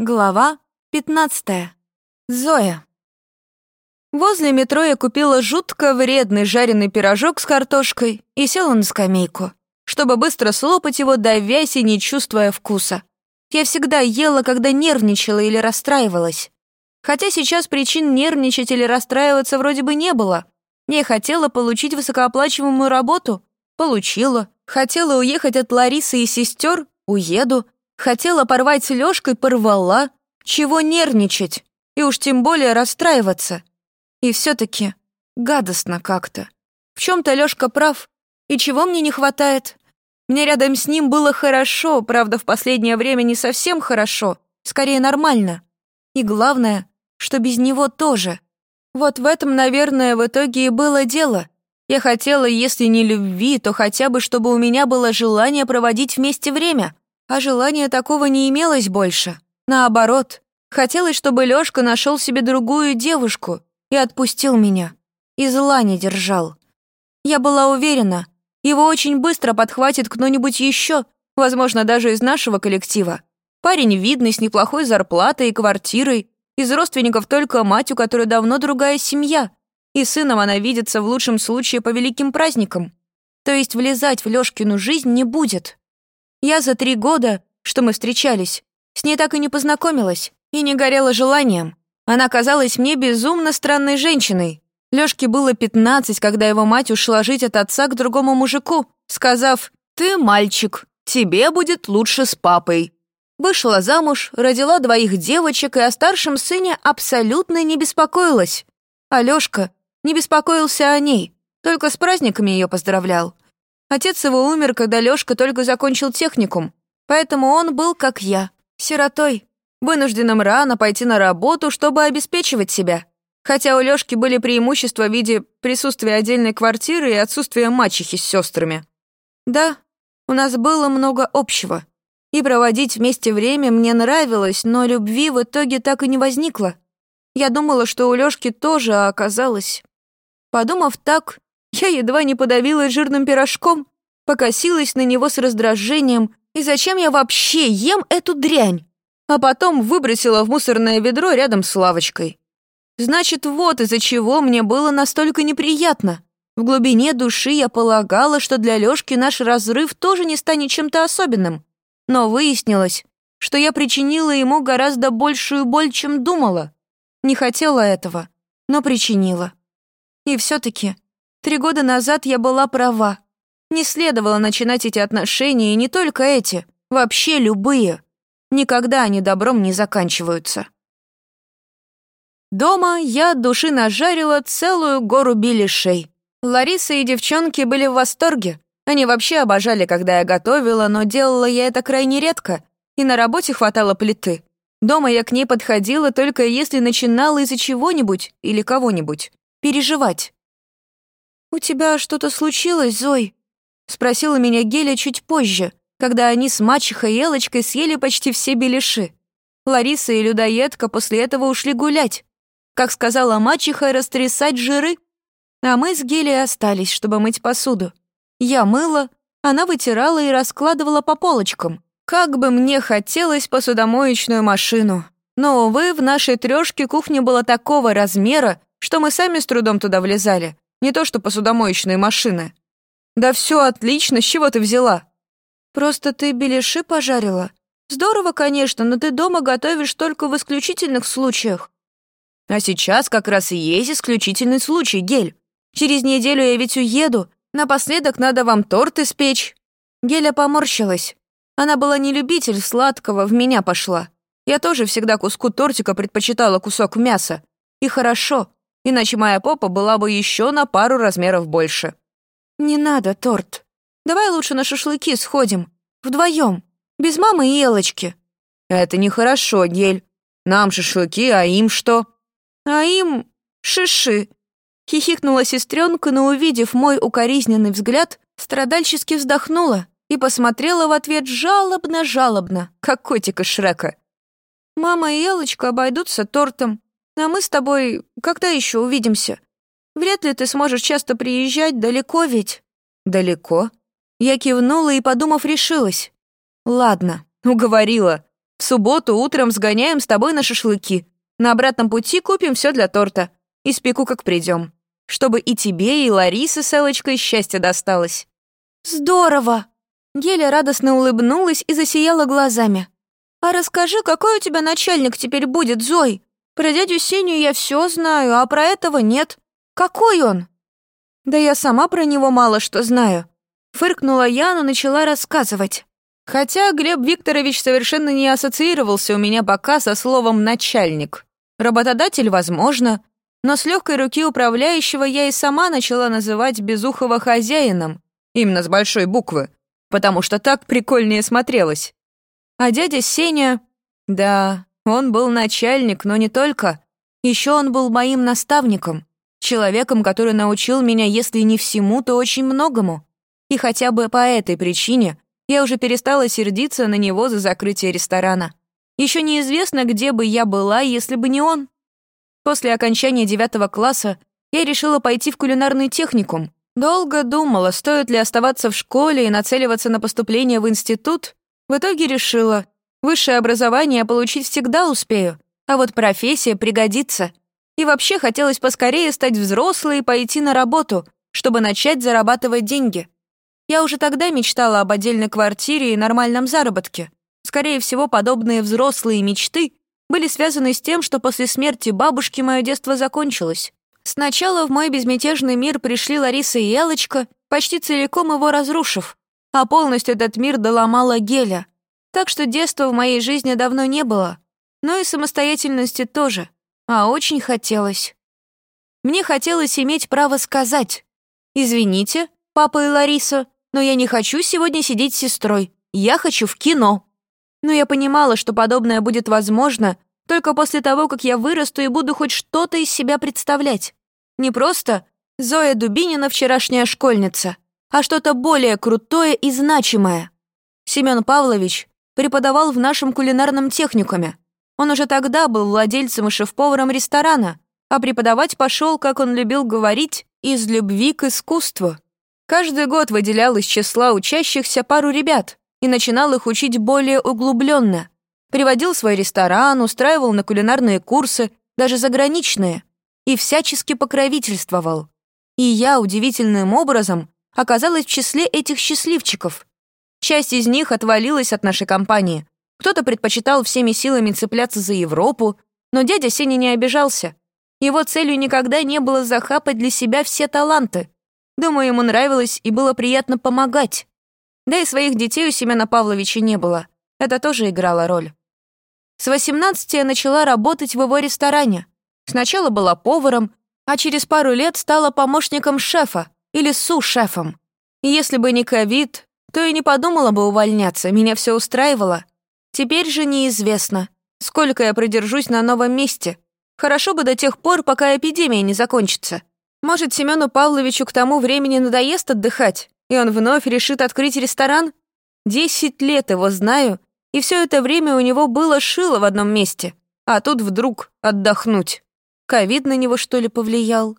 Глава 15. Зоя. Возле метро я купила жутко вредный жареный пирожок с картошкой и села на скамейку, чтобы быстро слопать его, давясь и не чувствуя вкуса. Я всегда ела, когда нервничала или расстраивалась. Хотя сейчас причин нервничать или расстраиваться вроде бы не было. Я хотела получить высокооплачиваемую работу — получила. Хотела уехать от Ларисы и сестер — уеду. Хотела порвать Лёшкой, порвала. Чего нервничать? И уж тем более расстраиваться. И все таки гадостно как-то. В чем то Лёшка прав. И чего мне не хватает? Мне рядом с ним было хорошо, правда, в последнее время не совсем хорошо, скорее нормально. И главное, что без него тоже. Вот в этом, наверное, в итоге и было дело. Я хотела, если не любви, то хотя бы, чтобы у меня было желание проводить вместе время. А желания такого не имелось больше. Наоборот, хотелось, чтобы Лёшка нашел себе другую девушку и отпустил меня. И зла не держал. Я была уверена, его очень быстро подхватит кто-нибудь еще, возможно, даже из нашего коллектива. Парень видный, с неплохой зарплатой и квартирой, из родственников только мать, у которой давно другая семья, и сыном она видится в лучшем случае по великим праздникам. То есть влезать в Лёшкину жизнь не будет. Я за три года, что мы встречались, с ней так и не познакомилась и не горела желанием. Она казалась мне безумно странной женщиной. Лёшке было пятнадцать, когда его мать ушла жить от отца к другому мужику, сказав «Ты мальчик, тебе будет лучше с папой». Вышла замуж, родила двоих девочек и о старшем сыне абсолютно не беспокоилась. А Лёшка не беспокоился о ней, только с праздниками ее поздравлял. Отец его умер, когда Лёшка только закончил техникум, поэтому он был как я, сиротой, вынужденным рано пойти на работу, чтобы обеспечивать себя. Хотя у Лёшки были преимущества в виде присутствия отдельной квартиры и отсутствия мачехи с сестрами. Да, у нас было много общего. И проводить вместе время мне нравилось, но любви в итоге так и не возникло. Я думала, что у Лёшки тоже, а оказалось... Подумав так, я едва не подавилась жирным пирожком, покосилась на него с раздражением, и зачем я вообще ем эту дрянь? А потом выбросила в мусорное ведро рядом с лавочкой. Значит, вот из-за чего мне было настолько неприятно. В глубине души я полагала, что для Лёшки наш разрыв тоже не станет чем-то особенным. Но выяснилось, что я причинила ему гораздо большую боль, чем думала. Не хотела этого, но причинила. И все таки Три года назад я была права. Не следовало начинать эти отношения, и не только эти, вообще любые. Никогда они добром не заканчиваются. Дома я от души нажарила целую гору беляшей. Лариса и девчонки были в восторге. Они вообще обожали, когда я готовила, но делала я это крайне редко, и на работе хватало плиты. Дома я к ней подходила только если начинала из-за чего-нибудь или кого-нибудь переживать. «У тебя что-то случилось, Зой?» — спросила меня Геля чуть позже, когда они с мачехой и Элочкой съели почти все беляши. Лариса и людоедка после этого ушли гулять. Как сказала мачеха, растрясать жиры. А мы с Гелей остались, чтобы мыть посуду. Я мыла, она вытирала и раскладывала по полочкам. Как бы мне хотелось посудомоечную машину. Но, увы, в нашей трёшке кухня была такого размера, что мы сами с трудом туда влезали. Не то что посудомоечные машины. Да все отлично, с чего ты взяла? Просто ты беляши пожарила. Здорово, конечно, но ты дома готовишь только в исключительных случаях. А сейчас как раз и есть исключительный случай, Гель. Через неделю я ведь уеду. Напоследок надо вам торт испечь. Геля поморщилась. Она была не любитель сладкого, в меня пошла. Я тоже всегда куску тортика предпочитала кусок мяса. И хорошо иначе моя попа была бы еще на пару размеров больше. «Не надо торт. Давай лучше на шашлыки сходим. Вдвоем, без мамы и Элочки». «Это нехорошо, Гель. Нам шашлыки, а им что?» «А им шиши», — хихикнула сестренка, но, увидев мой укоризненный взгляд, страдальчески вздохнула и посмотрела в ответ жалобно-жалобно, как котик из Шрека. «Мама и Элочка обойдутся тортом, а мы с тобой когда еще увидимся? Вряд ли ты сможешь часто приезжать, далеко ведь?» «Далеко?» Я кивнула и, подумав, решилась. «Ладно, уговорила. В субботу утром сгоняем с тобой на шашлыки. На обратном пути купим все для торта. Испеку, как придем. Чтобы и тебе, и Ларисе с Элочкой счастье досталось». «Здорово!» Геля радостно улыбнулась и засияла глазами. «А расскажи, какой у тебя начальник теперь будет, Зой? Про дядю Сеню я все знаю, а про этого нет. Какой он?» «Да я сама про него мало что знаю». Фыркнула я, но начала рассказывать. Хотя Глеб Викторович совершенно не ассоциировался у меня пока со словом «начальник». Работодатель, возможно, но с легкой руки управляющего я и сама начала называть Безухова хозяином, именно с большой буквы, потому что так прикольнее смотрелось. А дядя Сеня... Да, он был начальник, но не только. Еще он был моим наставником, человеком, который научил меня, если не всему, то очень многому. И хотя бы по этой причине я уже перестала сердиться на него за закрытие ресторана. Еще неизвестно, где бы я была, если бы не он. После окончания девятого класса я решила пойти в кулинарный техникум. Долго думала, стоит ли оставаться в школе и нацеливаться на поступление в институт. В итоге решила, высшее образование получить всегда успею, а вот профессия пригодится. И вообще хотелось поскорее стать взрослой и пойти на работу, чтобы начать зарабатывать деньги. Я уже тогда мечтала об отдельной квартире и нормальном заработке. Скорее всего, подобные взрослые мечты были связаны с тем, что после смерти бабушки мое детство закончилось. Сначала в мой безмятежный мир пришли Лариса и Элочка, почти целиком его разрушив, а полностью этот мир доломала Геля. Так что детства в моей жизни давно не было, но и самостоятельности тоже, а очень хотелось. Мне хотелось иметь право сказать «Извините, папа и Лариса, но я не хочу сегодня сидеть с сестрой, я хочу в кино». Но я понимала, что подобное будет возможно только после того, как я вырасту и буду хоть что-то из себя представлять. Не просто Зоя Дубинина вчерашняя школьница, а что-то более крутое и значимое. Семен Павлович преподавал в нашем кулинарном техникуме. Он уже тогда был владельцем и шеф-поваром ресторана, а преподавать пошел, как он любил говорить, из любви к искусству. Каждый год выделял из числа учащихся пару ребят, и начинал их учить более углубленно. Приводил свой ресторан, устраивал на кулинарные курсы, даже заграничные, и всячески покровительствовал. И я удивительным образом оказалась в числе этих счастливчиков. Часть из них отвалилась от нашей компании. Кто-то предпочитал всеми силами цепляться за Европу, но дядя Сеня не обижался. Его целью никогда не было захапать для себя все таланты. Думаю, ему нравилось и было приятно помогать. Да и своих детей у Семена Павловича не было. Это тоже играло роль. С 18 я начала работать в его ресторане. Сначала была поваром, а через пару лет стала помощником шефа или су-шефом. Если бы не ковид, то и не подумала бы увольняться, меня все устраивало. Теперь же неизвестно, сколько я продержусь на новом месте. Хорошо бы до тех пор, пока эпидемия не закончится. Может, Семену Павловичу к тому времени надоест отдыхать, и он вновь решит открыть ресторан? Десять лет его знаю, и все это время у него было шило в одном месте, а тут вдруг отдохнуть. Ковид на него, что ли, повлиял?